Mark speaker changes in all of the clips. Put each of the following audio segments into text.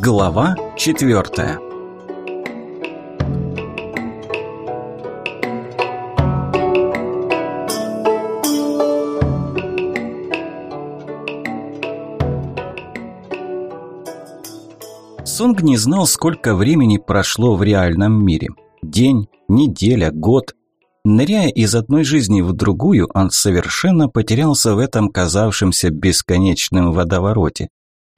Speaker 1: Глава четвертая Сонг не знал, сколько времени прошло в реальном мире. День, неделя, год. Ныряя из одной жизни в другую, он совершенно потерялся в этом казавшемся бесконечном водовороте.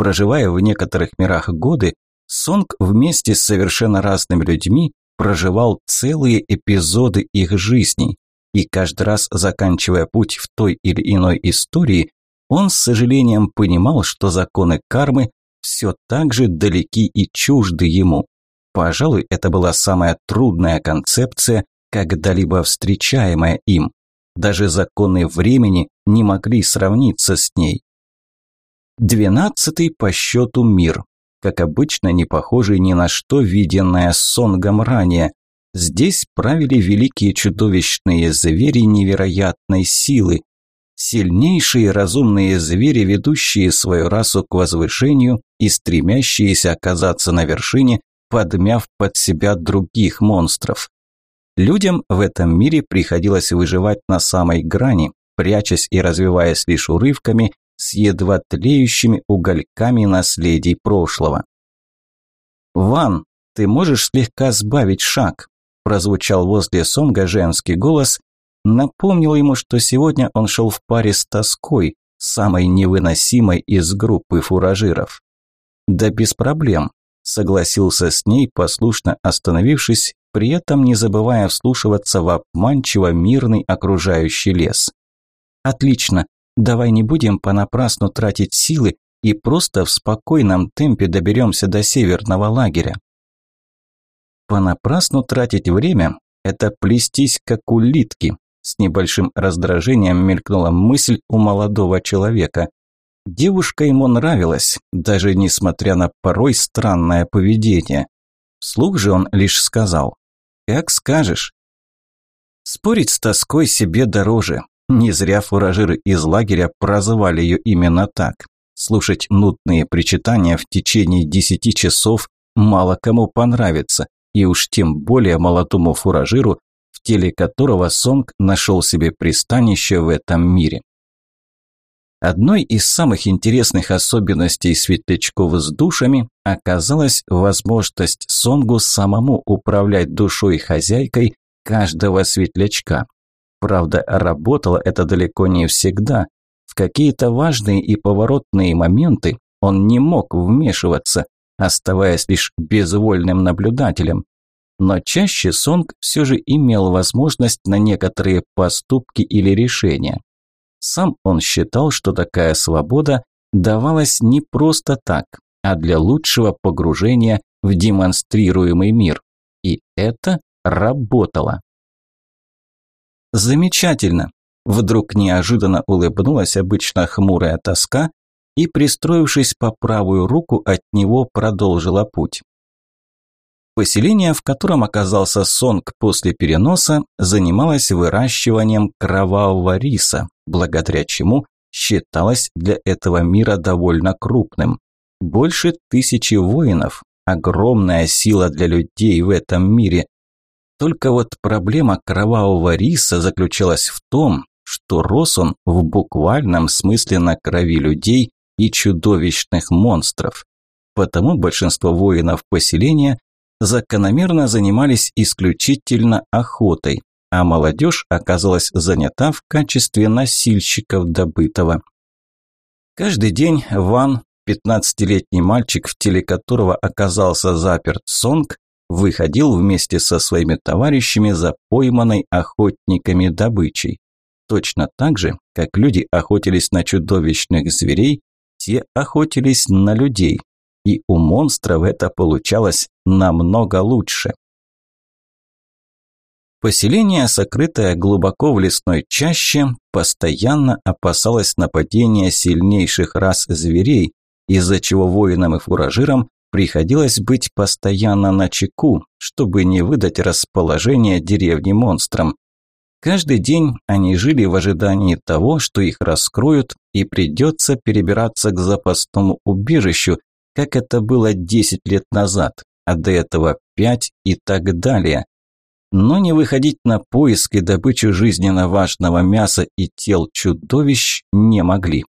Speaker 1: Проживая в некоторых мирах годы, Сонг вместе с совершенно разными людьми проживал целые эпизоды их жизней. И каждый раз, заканчивая путь в той или иной истории, он с сожалением понимал, что законы кармы все так же далеки и чужды ему. Пожалуй, это была самая трудная концепция, когда-либо встречаемая им. Даже законы времени не могли сравниться с ней. Двенадцатый по счету мир. Как обычно, не похожий ни на что, виденное Сонгом ранее. Здесь правили великие чудовищные звери невероятной силы. Сильнейшие разумные звери, ведущие свою расу к возвышению и стремящиеся оказаться на вершине, подмяв под себя других монстров. Людям в этом мире приходилось выживать на самой грани, прячась и развиваясь лишь урывками, с едва тлеющими угольками наследий прошлого. «Ван, ты можешь слегка сбавить шаг?» – прозвучал возле Сонга женский голос, напомнил ему, что сегодня он шел в паре с тоской, самой невыносимой из группы фуражиров. «Да без проблем», – согласился с ней, послушно остановившись, при этом не забывая вслушиваться в обманчиво мирный окружающий лес. «Отлично, Давай не будем понапрасну тратить силы и просто в спокойном темпе доберемся до северного лагеря. Понапрасну тратить время – это плестись как улитки. С небольшим раздражением мелькнула мысль у молодого человека. Девушка ему нравилась, даже несмотря на порой странное поведение. Вслух же он лишь сказал «Как скажешь». Спорить с тоской себе дороже. Не зря фуражиры из лагеря прозвали ее именно так. Слушать нудные причитания в течение десяти часов мало кому понравится, и уж тем более молодому фуражиру, в теле которого Сонг нашел себе пристанище в этом мире. Одной из самых интересных особенностей светлячков с душами оказалась возможность Сонгу самому управлять душой хозяйкой каждого светлячка, Правда, работало это далеко не всегда. В какие-то важные и поворотные моменты он не мог вмешиваться, оставаясь лишь безвольным наблюдателем. Но чаще Сонг все же имел возможность на некоторые поступки или решения. Сам он считал, что такая свобода давалась не просто так, а для лучшего погружения в демонстрируемый мир. И это работало. Замечательно. Вдруг неожиданно улыбнулась обычно хмурая тоска и, пристроившись по правую руку, от него продолжила путь. Поселение, в котором оказался Сонг после переноса, занималось выращиванием кровавого риса, благодаря чему считалось для этого мира довольно крупным. Больше тысячи воинов, огромная сила для людей в этом мире, только вот проблема кровавого риса заключалась в том, что рос он в буквальном смысле на крови людей и чудовищных монстров. Потому большинство воинов поселения закономерно занимались исключительно охотой, а молодежь оказалась занята в качестве носильщиков добытого. Каждый день Ван, 15-летний мальчик, в теле которого оказался заперт Сонг, выходил вместе со своими товарищами за пойманной охотниками добычей. Точно так же, как люди охотились на чудовищных зверей, те охотились на людей. И у монстров это получалось намного лучше. Поселение, сокрытое глубоко в лесной чаще, постоянно опасалось нападения сильнейших рас зверей, из-за чего воинам и фуражирам Приходилось быть постоянно на чеку, чтобы не выдать расположение деревни монстрам. Каждый день они жили в ожидании того, что их раскроют и придется перебираться к запасному убежищу, как это было 10 лет назад, а до этого 5 и так далее. Но не выходить на поиск и добычу жизненно важного мяса и тел чудовищ не могли.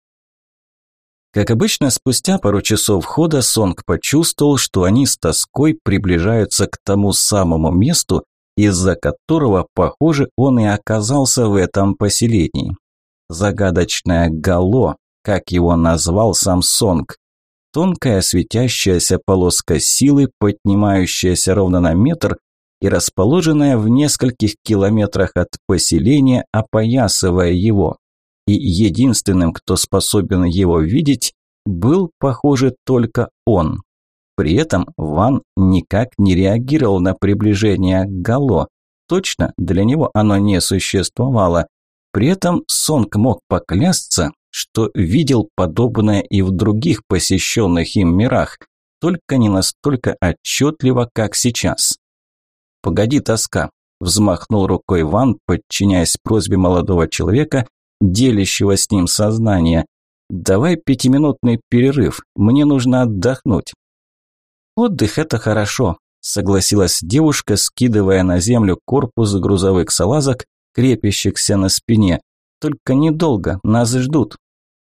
Speaker 1: Как обычно, спустя пару часов хода Сонг почувствовал, что они с тоской приближаются к тому самому месту, из-за которого, похоже, он и оказался в этом поселении. Загадочное гало, как его назвал сам Сонг. Тонкая светящаяся полоска силы, поднимающаяся ровно на метр и расположенная в нескольких километрах от поселения, опоясывая его и единственным, кто способен его видеть, был, похоже, только он. При этом Ван никак не реагировал на приближение Гало. Точно для него оно не существовало. При этом Сонг мог поклясться, что видел подобное и в других посещенных им мирах, только не настолько отчетливо, как сейчас. «Погоди, тоска», – взмахнул рукой Ван, подчиняясь просьбе молодого человека, делящего с ним сознание. «Давай пятиминутный перерыв, мне нужно отдохнуть». «Отдых – это хорошо», – согласилась девушка, скидывая на землю корпус грузовых салазок, крепящихся на спине. «Только недолго, нас ждут».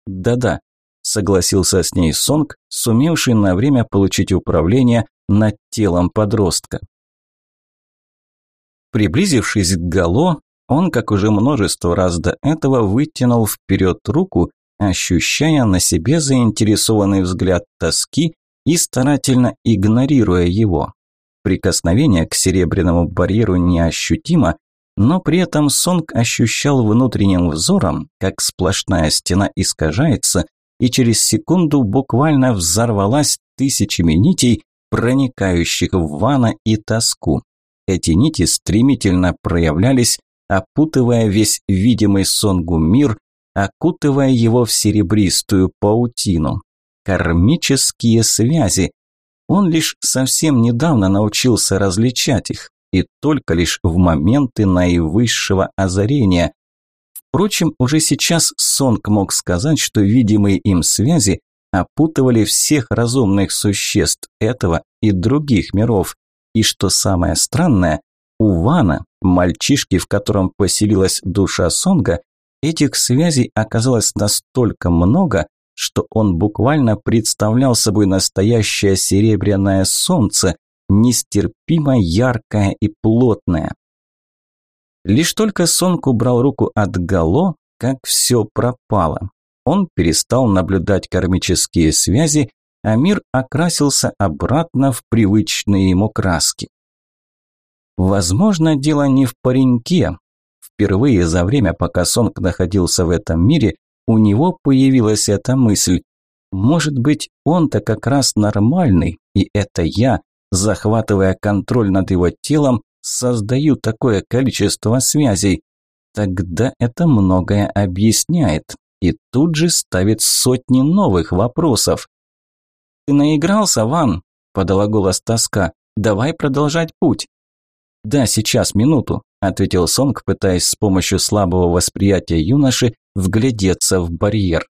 Speaker 1: «Да-да», – согласился с ней Сонг, сумевший на время получить управление над телом подростка. Приблизившись к Гало, он, как уже множество раз до этого, вытянул вперед руку, ощущая на себе заинтересованный взгляд тоски и старательно игнорируя его. Прикосновение к серебряному барьеру неощутимо, но при этом Сонг ощущал внутренним взором, как сплошная стена искажается, и через секунду буквально взорвалась тысячами нитей, проникающих в Вана и тоску. Эти нити стремительно проявлялись, опутывая весь видимый Сонгу мир, окутывая его в серебристую паутину. Кармические связи. Он лишь совсем недавно научился различать их, и только лишь в моменты наивысшего озарения. Впрочем, уже сейчас Сонг мог сказать, что видимые им связи опутывали всех разумных существ этого и других миров, и что самое странное, у Вана, мальчишки, в котором поселилась душа Сонга, этих связей оказалось настолько много, что он буквально представлял собой настоящее серебряное солнце, нестерпимо яркое и плотное. Лишь только Сонг убрал руку от Гало, как все пропало. Он перестал наблюдать кармические связи, а мир окрасился обратно в привычные ему краски. Возможно, дело не в пареньке. Впервые за время, пока Сонг находился в этом мире, у него появилась эта мысль. Может быть, он-то как раз нормальный, и это я, захватывая контроль над его телом, создаю такое количество связей. Тогда это многое объясняет и тут же ставит сотни новых вопросов. «Ты наигрался, Ван?» – подала голос тоска. «Давай продолжать путь». «Да, сейчас, минуту», – ответил Сонг, пытаясь с помощью слабого восприятия юноши вглядеться в барьер.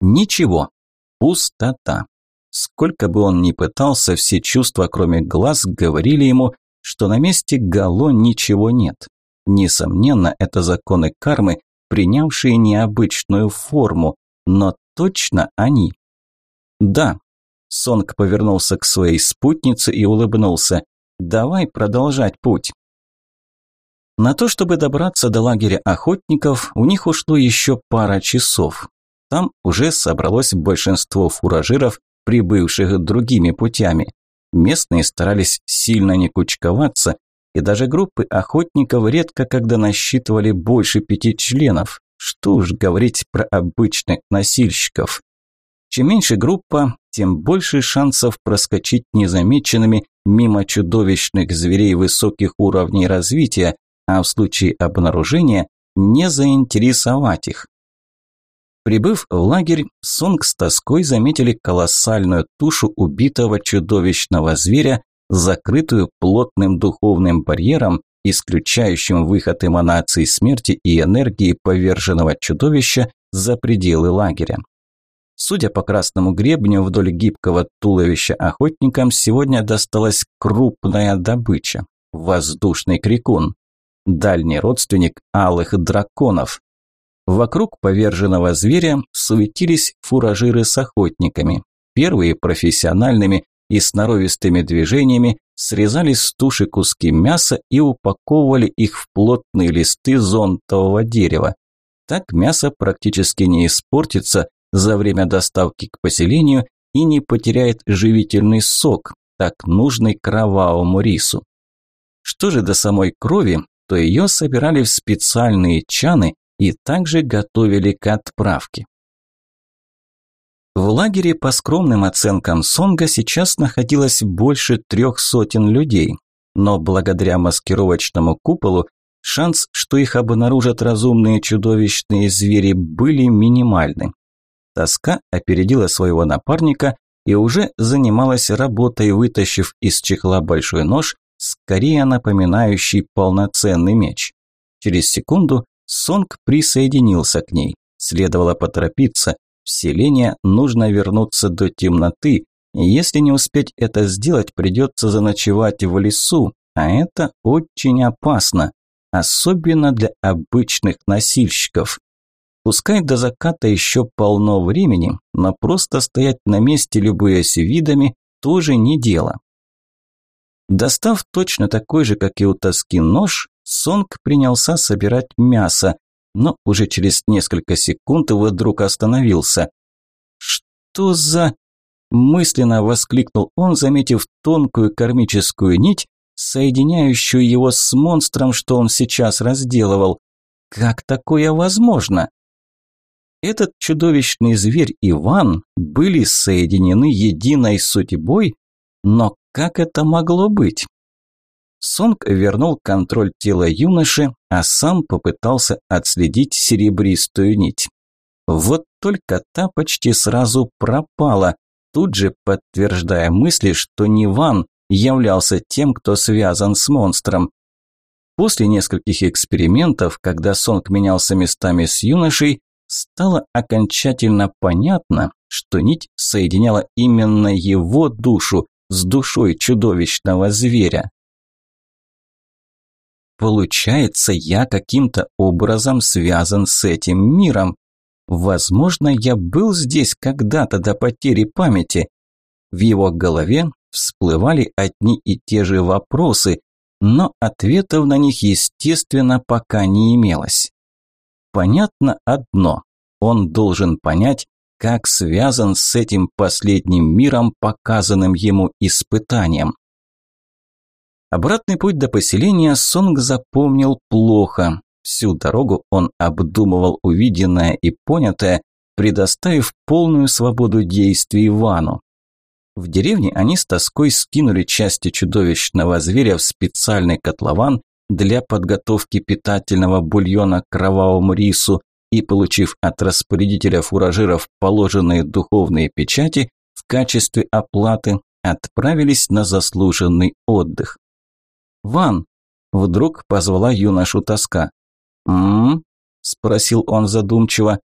Speaker 1: Ничего. Пустота. Сколько бы он ни пытался, все чувства, кроме глаз, говорили ему, что на месте Гало ничего нет. Несомненно, это законы кармы, принявшие необычную форму, но точно они. Да. Сонг повернулся к своей спутнице и улыбнулся. Давай продолжать путь. На то, чтобы добраться до лагеря охотников, у них ушло еще пара часов. Там уже собралось большинство фуражиров, прибывших другими путями. Местные старались сильно не кучковаться, и даже группы охотников редко когда насчитывали больше пяти членов. Что уж говорить про обычных носильщиков. Чем меньше группа, тем больше шансов проскочить незамеченными мимо чудовищных зверей высоких уровней развития, а в случае обнаружения не заинтересовать их. Прибыв в лагерь, Сонг с тоской заметили колоссальную тушу убитого чудовищного зверя, закрытую плотным духовным барьером, исключающим выход эманаций смерти и энергии поверженного чудовища за пределы лагеря. Судя по красному гребню вдоль гибкого туловища охотникам, сегодня досталась крупная добыча – воздушный крикун, дальний родственник алых драконов. Вокруг поверженного зверя суетились фуражиры с охотниками. Первые профессиональными и сноровистыми движениями срезали с туши куски мяса и упаковывали их в плотные листы зонтового дерева. Так мясо практически не испортится за время доставки к поселению и не потеряет живительный сок, так нужный кровавому рису. Что же до самой крови, то ее собирали в специальные чаны и также готовили к отправке. В лагере по скромным оценкам Сонга сейчас находилось больше трех сотен людей, но благодаря маскировочному куполу шанс, что их обнаружат разумные чудовищные звери, были минимальны. Тоска опередила своего напарника и уже занималась работой, вытащив из чехла большой нож, скорее напоминающий полноценный меч. Через секунду Сонг присоединился к ней. Следовало поторопиться, в селение нужно вернуться до темноты. Если не успеть это сделать, придется заночевать в лесу, а это очень опасно, особенно для обычных носильщиков. Пускай до заката еще полно времени, но просто стоять на месте, любуясь видами, тоже не дело. Достав точно такой же, как и у тоски нож, Сонг принялся собирать мясо, но уже через несколько секунд вдруг остановился. «Что за...» – мысленно воскликнул он, заметив тонкую кармическую нить, соединяющую его с монстром, что он сейчас разделывал. «Как такое возможно?» Этот чудовищный зверь Иван были соединены единой судьбой, но как это могло быть? Сонг вернул контроль тела юноши, а сам попытался отследить серебристую нить. Вот только та почти сразу пропала, тут же подтверждая мысли, что не Ван являлся тем, кто связан с монстром. После нескольких экспериментов, когда Сонг менялся местами с юношей, стало окончательно понятно, что нить соединяла именно его душу с душой чудовищного зверя. Получается, я каким-то образом связан с этим миром. Возможно, я был здесь когда-то до потери памяти. В его голове всплывали одни и те же вопросы, но ответов на них, естественно, пока не имелось. Понятно одно. Он должен понять, как связан с этим последним миром, показанным ему испытанием. Обратный путь до поселения Сонг запомнил плохо. Всю дорогу он обдумывал увиденное и понятое, предоставив полную свободу действий Вану. В деревне они с тоской скинули части чудовищного зверя в специальный котлован для подготовки питательного бульона к кровавому рису и, получив от распорядителя фуражиров положенные духовные печати в качестве оплаты, отправились на заслуженный отдых. «Ван!» – вдруг позвала юношу тоска. «М-м-м?» спросил он задумчиво.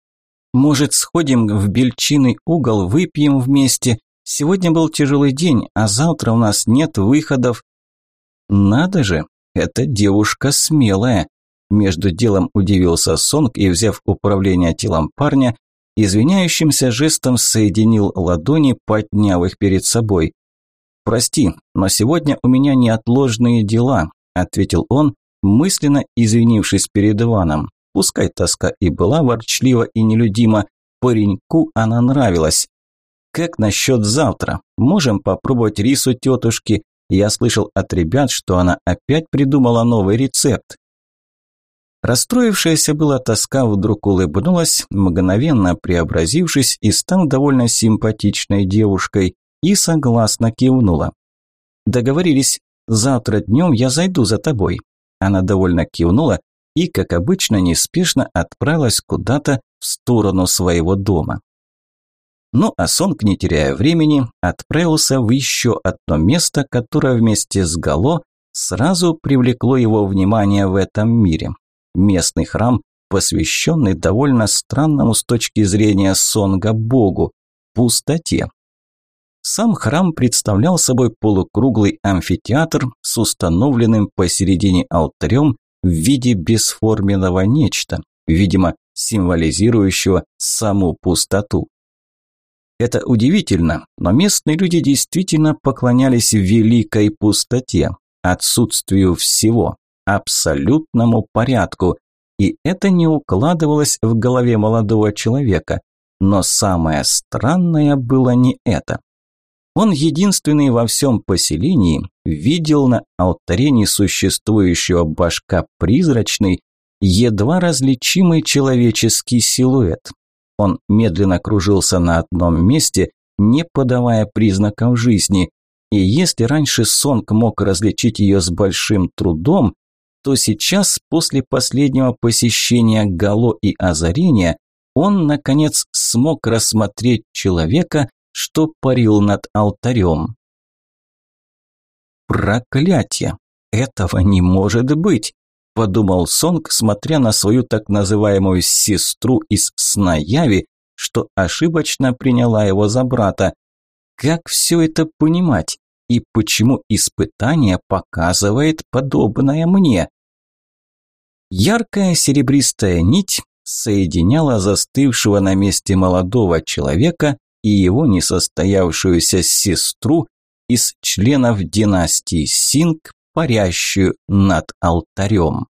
Speaker 1: «Может, сходим в бельчиный угол, выпьем вместе? Сегодня был тяжелый день, а завтра у нас нет выходов». «Надо же, эта девушка смелая!» Между делом удивился Сонг и, взяв управление телом парня, извиняющимся жестом соединил ладони, подняв их перед собой. «Прости, но сегодня у меня неотложные дела», – ответил он, мысленно извинившись перед Иваном. Пускай тоска и была ворчлива и нелюдима, пареньку она нравилась. «Как насчет завтра? Можем попробовать рису тетушки. Я слышал от ребят, что она опять придумала новый рецепт». Расстроившаяся была тоска вдруг улыбнулась, мгновенно преобразившись и став довольно симпатичной девушкой и согласно кивнула. «Договорились, завтра днем я зайду за тобой». Она довольно кивнула и, как обычно, неспешно отправилась куда-то в сторону своего дома. Ну а Сонг, не теряя времени, отправился в еще одно место, которое вместе с Гало сразу привлекло его внимание в этом мире. Местный храм, посвященный довольно странному с точки зрения Сонга богу. пустоте. Сам храм представлял собой полукруглый амфитеатр с установленным посередине алтарем в виде бесформенного нечто, видимо, символизирующего саму пустоту. Это удивительно, но местные люди действительно поклонялись великой пустоте, отсутствию всего, абсолютному порядку, и это не укладывалось в голове молодого человека. Но самое странное было не это. Он единственный во всем поселении видел на алтаре несуществующего башка призрачный, едва различимый человеческий силуэт. Он медленно кружился на одном месте, не подавая признаков жизни, и если раньше Сонг мог различить ее с большим трудом, то сейчас, после последнего посещения Гало и озарения, он, наконец, смог рассмотреть человека, что парил над алтарем. «Проклятие! Этого не может быть!» – подумал Сонг, смотря на свою так называемую «сестру» из сна Яви, что ошибочно приняла его за брата. Как все это понимать? И почему испытание показывает подобное мне? Яркая серебристая нить соединяла застывшего на месте молодого человека и его несостоявшуюся сестру из членов династии Синг, парящую над алтарем.